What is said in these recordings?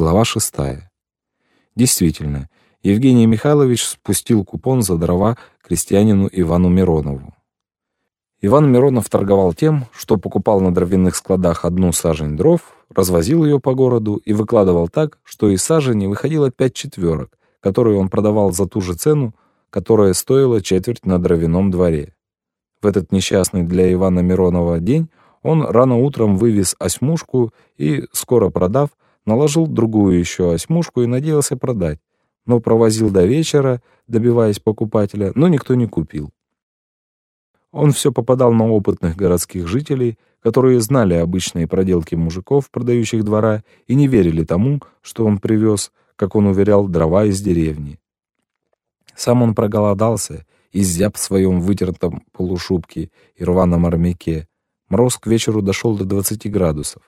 Глава шестая. Действительно, Евгений Михайлович спустил купон за дрова крестьянину Ивану Миронову. Иван Миронов торговал тем, что покупал на дровяных складах одну сажень дров, развозил ее по городу и выкладывал так, что из сажени выходило пять четверок, которые он продавал за ту же цену, которая стоила четверть на дровяном дворе. В этот несчастный для Ивана Миронова день он рано утром вывез осьмушку и, скоро продав, наложил другую еще осьмушку и надеялся продать, но провозил до вечера, добиваясь покупателя, но никто не купил. Он все попадал на опытных городских жителей, которые знали обычные проделки мужиков, продающих двора, и не верили тому, что он привез, как он уверял, дрова из деревни. Сам он проголодался, изяб в своем вытертом полушубке и рваном армяке. Мороз к вечеру дошел до 20 градусов.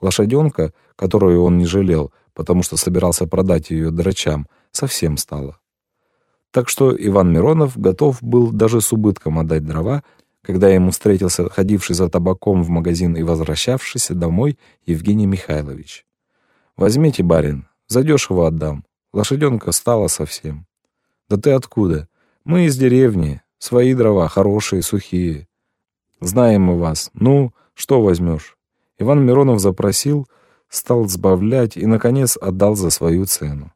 Лошаденка, которую он не жалел, потому что собирался продать ее драчам, совсем стала. Так что Иван Миронов готов был даже с убытком отдать дрова, когда ему встретился ходивший за табаком в магазин и возвращавшийся домой Евгений Михайлович. «Возьмите, барин, задешево отдам. Лошаденка стала совсем». «Да ты откуда?» «Мы из деревни. Свои дрова, хорошие, сухие. Знаем мы вас. Ну, что возьмешь?» Иван Миронов запросил, стал сбавлять и, наконец, отдал за свою цену.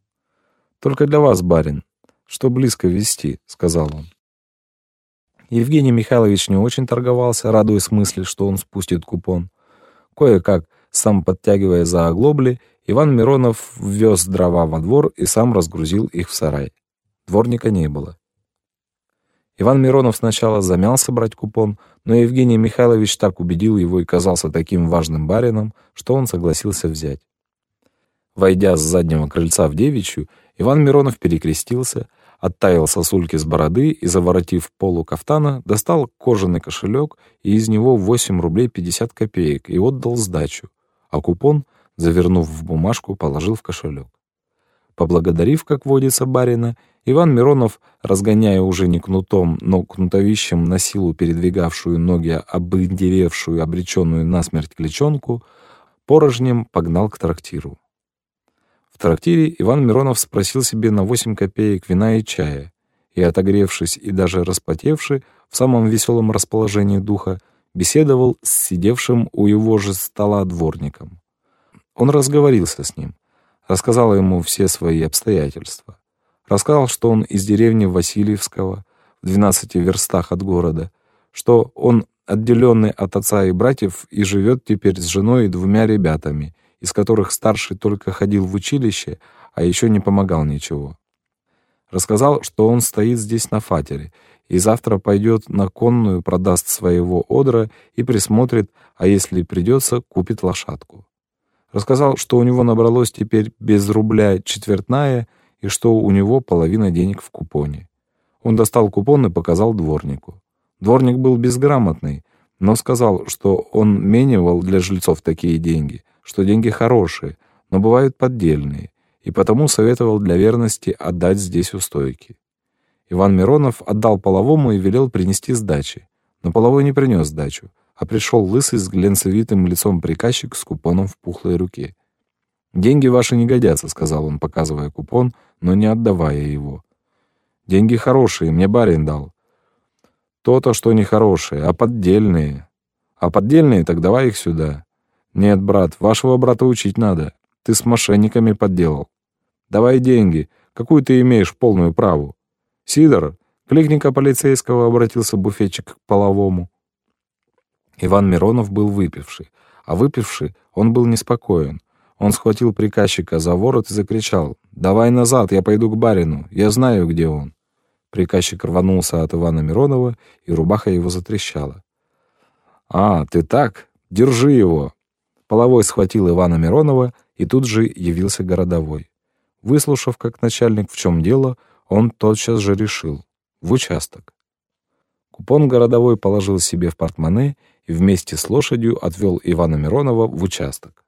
«Только для вас, барин, что близко вести», — сказал он. Евгений Михайлович не очень торговался, радуясь мысли, что он спустит купон. Кое-как, сам подтягивая за оглобли, Иван Миронов ввез дрова во двор и сам разгрузил их в сарай. Дворника не было. Иван Миронов сначала замялся брать купон, но Евгений Михайлович так убедил его и казался таким важным барином, что он согласился взять. Войдя с заднего крыльца в девичью, Иван Миронов перекрестился — оттаял сосульки с бороды и, заворотив полу кафтана, достал кожаный кошелек и из него 8 рублей 50 копеек и отдал сдачу, а купон, завернув в бумажку, положил в кошелек. Поблагодарив, как водится, барина, Иван Миронов, разгоняя уже не кнутом, но кнутовищем на силу передвигавшую ноги обындеревшую, обреченную насмерть кличонку, порожнем погнал к трактиру. В трактире Иван Миронов спросил себе на 8 копеек вина и чая, и, отогревшись и даже распотевший, в самом веселом расположении духа, беседовал с сидевшим у его же стола дворником. Он разговорился с ним, рассказал ему все свои обстоятельства. Рассказал, что он из деревни Васильевского, в 12 верстах от города, что он отделенный от отца и братьев и живет теперь с женой и двумя ребятами, из которых старший только ходил в училище, а еще не помогал ничего. Рассказал, что он стоит здесь на фатере, и завтра пойдет на конную, продаст своего одра и присмотрит, а если придется, купит лошадку. Рассказал, что у него набралось теперь без рубля четвертная, и что у него половина денег в купоне. Он достал купон и показал дворнику. Дворник был безграмотный, но сказал, что он менивал для жильцов такие деньги, что деньги хорошие, но бывают поддельные, и потому советовал для верности отдать здесь устойки. Иван Миронов отдал половому и велел принести сдачи, но половой не принес сдачу, а пришел лысый с глянцевитым лицом приказчик с купоном в пухлой руке. «Деньги ваши не годятся», — сказал он, показывая купон, но не отдавая его. «Деньги хорошие, мне барин дал». «То-то, что не хорошие, а поддельные». «А поддельные, так давай их сюда». «Нет, брат, вашего брата учить надо. Ты с мошенниками подделал. Давай деньги. Какую ты имеешь полную праву?» «Сидор, кликника полицейского», — обратился буфетчик к половому. Иван Миронов был выпивший, а выпивший он был неспокоен. Он схватил приказчика за ворот и закричал «Давай назад, я пойду к барину, я знаю, где он». Приказчик рванулся от Ивана Миронова, и рубаха его затрещала. «А, ты так? Держи его!» Половой схватил Ивана Миронова, и тут же явился городовой. Выслушав, как начальник, в чем дело, он тотчас же решил — в участок. Купон городовой положил себе в портмоне и вместе с лошадью отвел Ивана Миронова в участок.